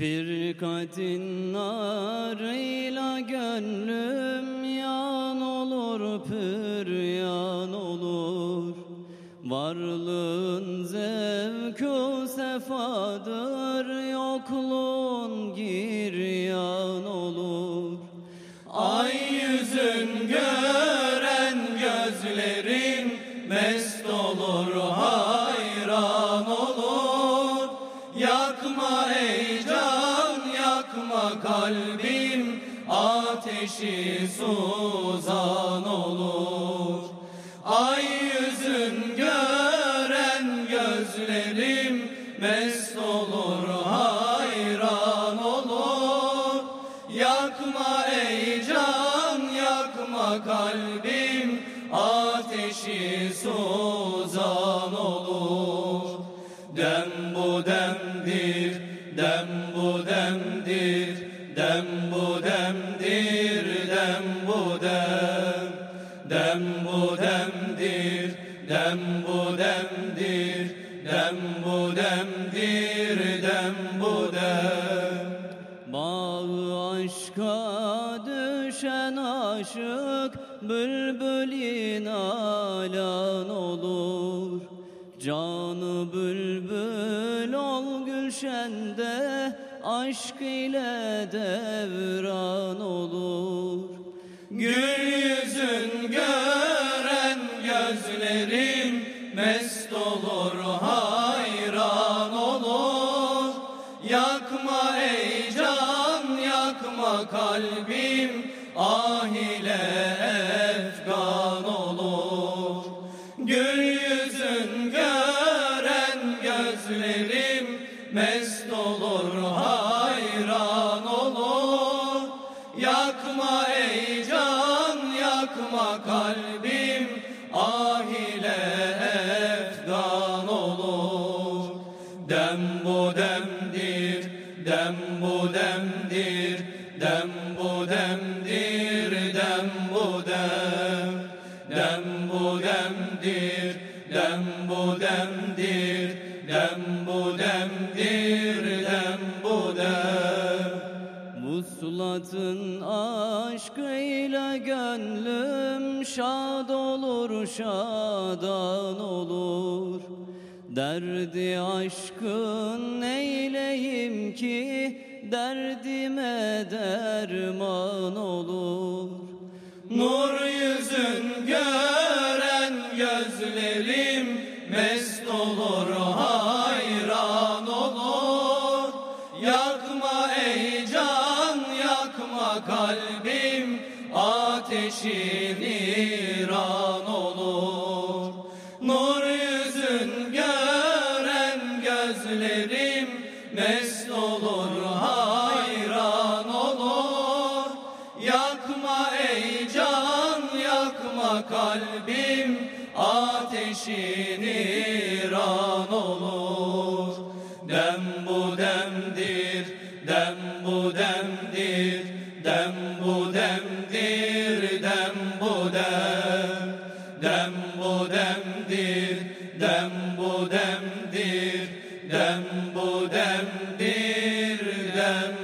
Firkatin narıyla gönlüm yan olur püryan olur. Varlığın zevku sefadır yokluğun giryan olur. Ay yüzün gören gözlerin mest olur hayran olur. Yakma kalbim ateşi suzan olur. Ay yüzün gören gözlerim mest olur hayran olur. Yakma ey can yakma kalbim ateşi suzan olur. Dem bu demdir dem bu demdir dem bu demdir dem bu dem. Dem bu demdir dem bu demdir. Dem bu demdir dem bu dem. Bağı aşka düşen aşık bülbülin alan olur. Canı bülbül ol gülşende aşk ile devran olur. Gül yüzün gören gözlerim mest olur hayran olur. Yakma ey can yakma kalbim ah ile efgan olur. Gül yüzün gören demdir dem bu demdir dem bu dem dem bu demdir dem bu demdir dem bu demdir dem bu dem. Vuslatın aşkıyla gönlüm şad olur şadan olur Derdi aşkın neyleyim ki derdime derman olur. Nur yüzün gören gözlerim mest olur hayran olur. Yakma ey can yakma kalbim ateşi mest olur hayran olur. Yakma ey can yakma kalbim. Ateşin iran olur. Dem bu demdir dem bu demdir. Dem bu demdir dem bu demdir. Dem bu demdir dem